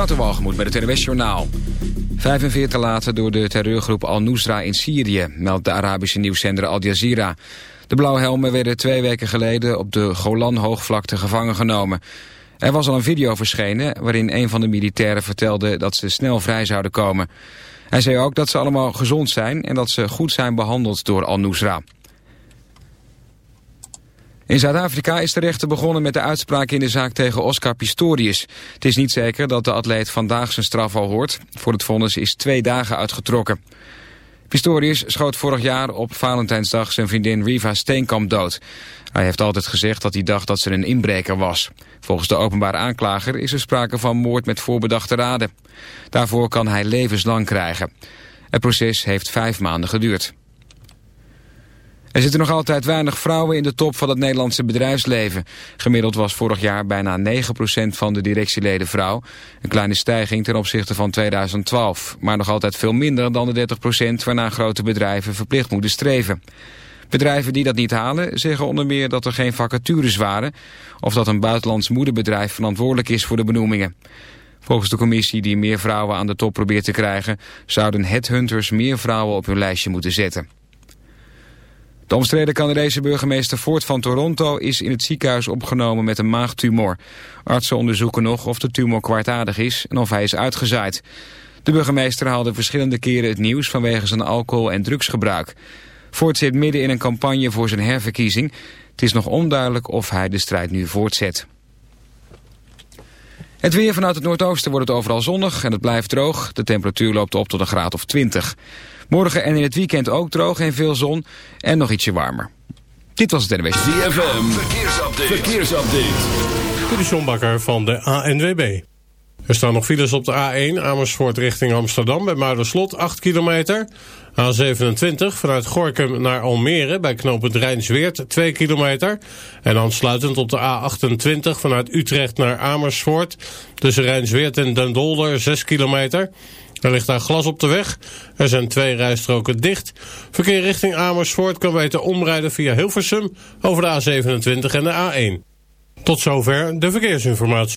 Waterwalgemoed met het NWS Journaal. 45 later door de terreurgroep Al-Nusra in Syrië... meldt de Arabische nieuwszender Al Jazeera. De blauwhelmen werden twee weken geleden op de Golan-hoogvlakte gevangen genomen. Er was al een video verschenen waarin een van de militairen vertelde... dat ze snel vrij zouden komen. Hij zei ook dat ze allemaal gezond zijn... en dat ze goed zijn behandeld door Al-Nusra. In Zuid-Afrika is de rechter begonnen met de uitspraak in de zaak tegen Oscar Pistorius. Het is niet zeker dat de atleet vandaag zijn straf al hoort. Voor het vonnis is twee dagen uitgetrokken. Pistorius schoot vorig jaar op Valentijnsdag zijn vriendin Riva Steenkamp dood. Hij heeft altijd gezegd dat hij dacht dat ze een inbreker was. Volgens de openbare aanklager is er sprake van moord met voorbedachte raden. Daarvoor kan hij levenslang krijgen. Het proces heeft vijf maanden geduurd. Er zitten nog altijd weinig vrouwen in de top van het Nederlandse bedrijfsleven. Gemiddeld was vorig jaar bijna 9% van de directieleden vrouw. Een kleine stijging ten opzichte van 2012. Maar nog altijd veel minder dan de 30% waarna grote bedrijven verplicht moeten streven. Bedrijven die dat niet halen zeggen onder meer dat er geen vacatures waren... of dat een buitenlands moederbedrijf verantwoordelijk is voor de benoemingen. Volgens de commissie die meer vrouwen aan de top probeert te krijgen... zouden headhunters meer vrouwen op hun lijstje moeten zetten. De omstreden Canadese burgemeester Ford van Toronto is in het ziekenhuis opgenomen met een maagtumor. Artsen onderzoeken nog of de tumor kwartaardig is en of hij is uitgezaaid. De burgemeester haalde verschillende keren het nieuws vanwege zijn alcohol- en drugsgebruik. Ford zit midden in een campagne voor zijn herverkiezing. Het is nog onduidelijk of hij de strijd nu voortzet. Het weer vanuit het noordoosten wordt het overal zonnig en het blijft droog. De temperatuur loopt op tot een graad of 20. Morgen en in het weekend ook droog en veel zon en nog ietsje warmer. Dit was het NWS. ZFM, verkeersupdate. verkeersupdate. De Sjombakker van de ANWB. Er staan nog files op de A1 Amersfoort richting Amsterdam bij Muiderslot 8 kilometer. A27 vanuit Gorkum naar Almere bij knooppunt Rijnsweert 2 kilometer. En aansluitend op de A28 vanuit Utrecht naar Amersfoort tussen Rijnsweert en Den Dolder 6 kilometer. Er ligt daar glas op de weg. Er zijn twee rijstroken dicht. Verkeer richting Amersfoort kan beter omrijden via Hilversum over de A27 en de A1. Tot zover de verkeersinformatie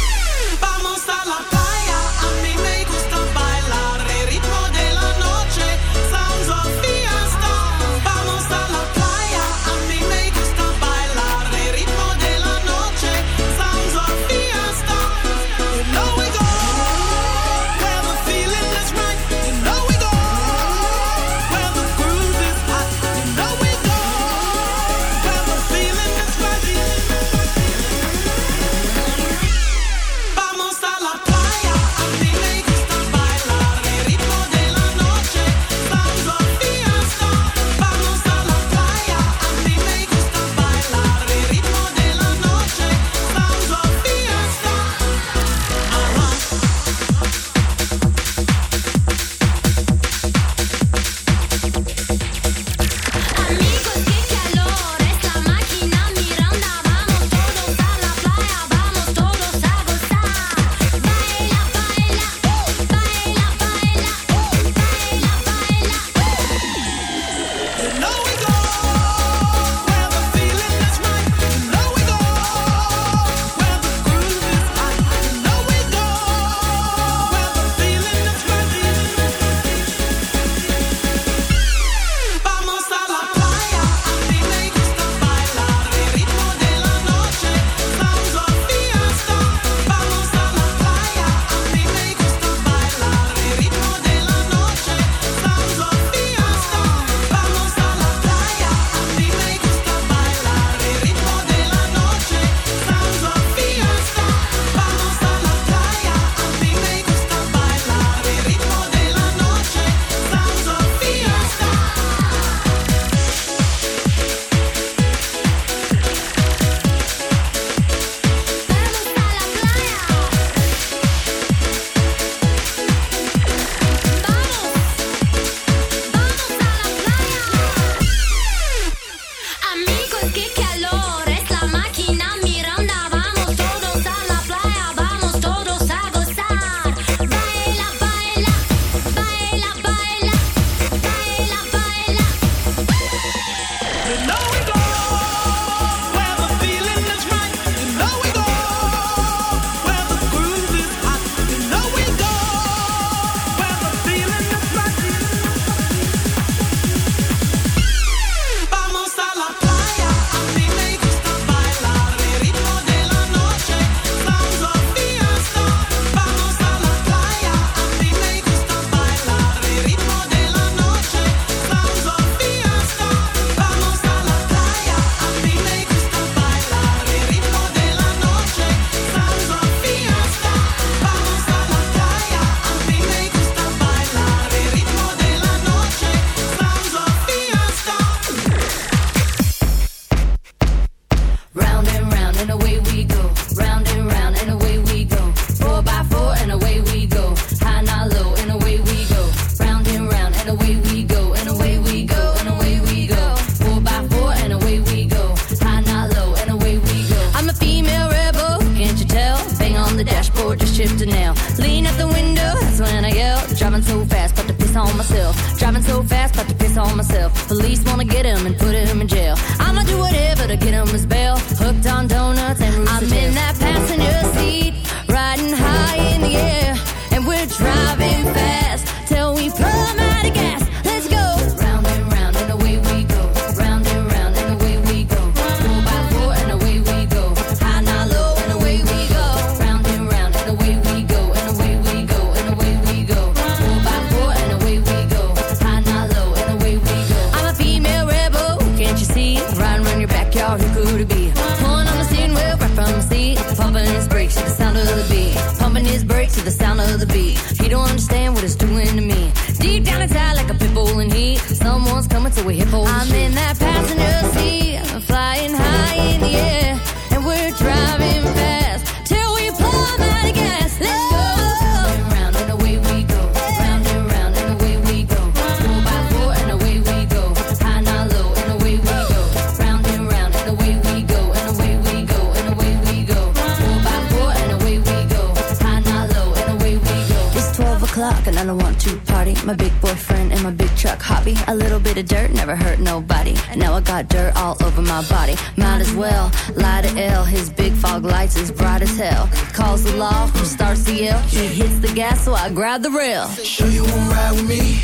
tell, lie to L. His big fog lights is bright as hell. Calls the law starts to yell. He hits the gas, so I grab the rail. Sure you won't ride with me?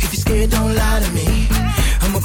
If you're scared, don't lie to me.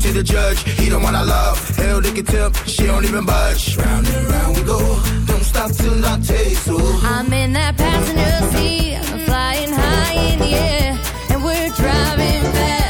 to the judge. He don't want our love. Hell, they can tell she don't even budge. Round and round we go. Don't stop till I taste you. I'm in that passenger seat, flying high in the air, and we're driving fast.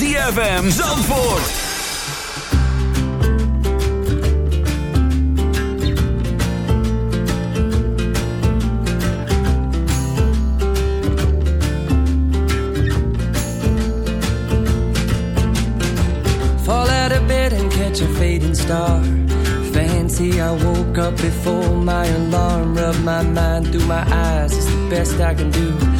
ZFM Zandvoort. Fall out of bed and catch a fading star. Fancy I woke up before my alarm. Rub my mind through my eyes, it's the best I can do.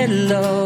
hello.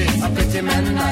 apprentice, a pretty man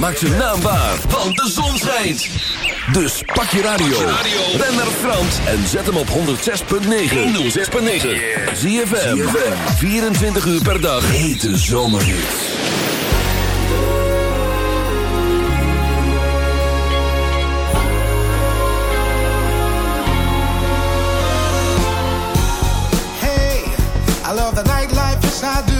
Maak zijn naambaar. Want de zon schijnt. Dus pak je radio. ren naar Frans en zet hem op 106.9. 106.9. Zie je 24 uur per dag. Hete zomerhits. Hey, I love the nightlife, yes I do.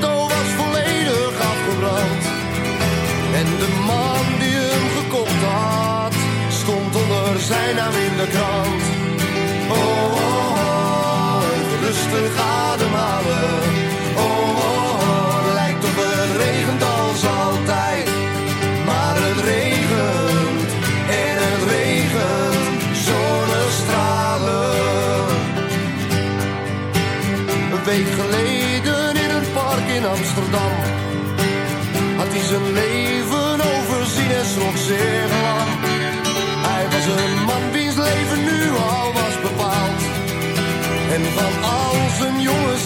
I'm in the krant.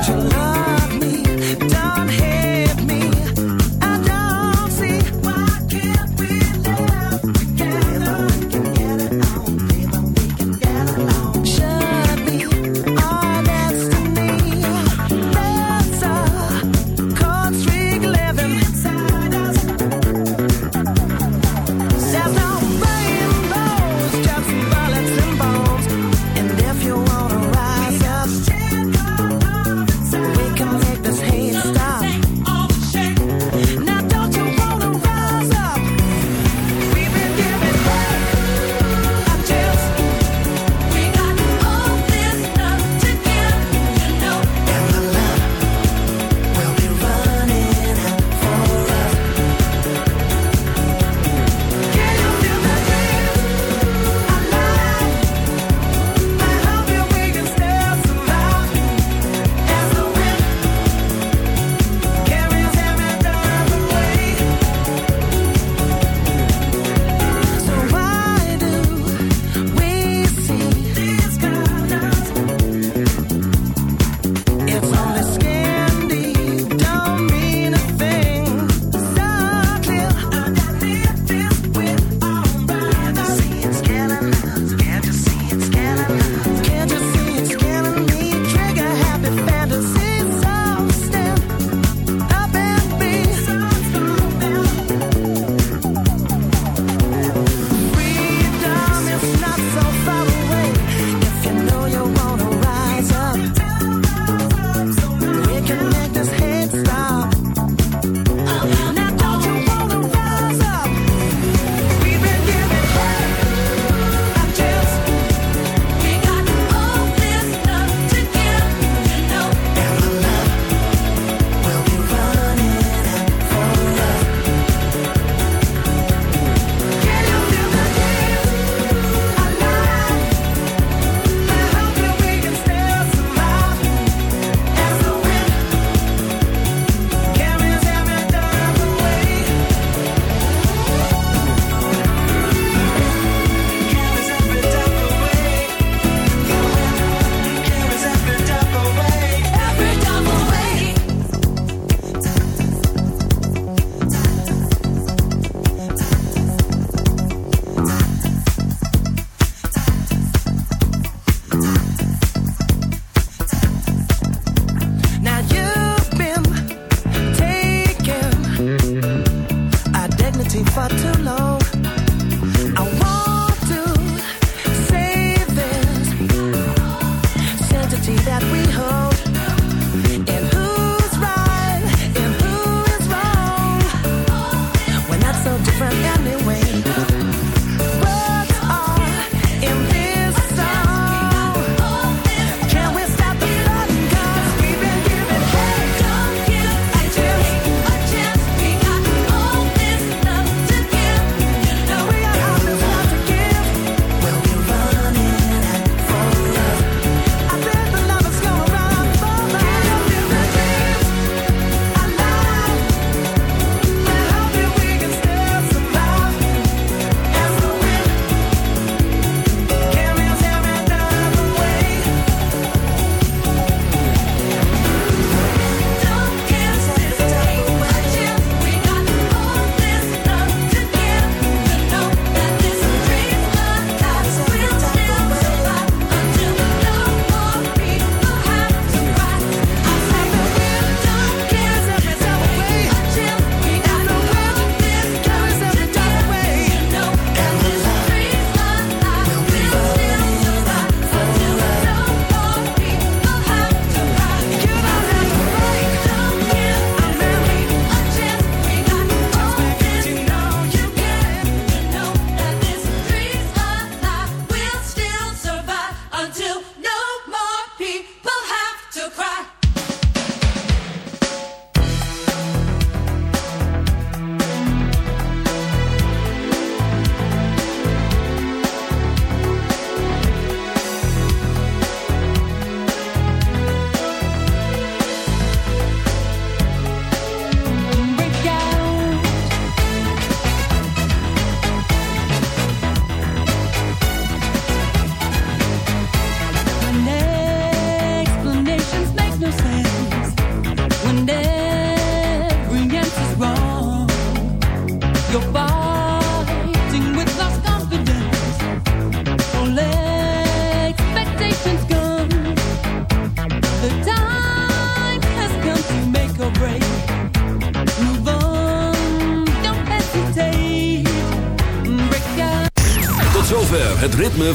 Angela.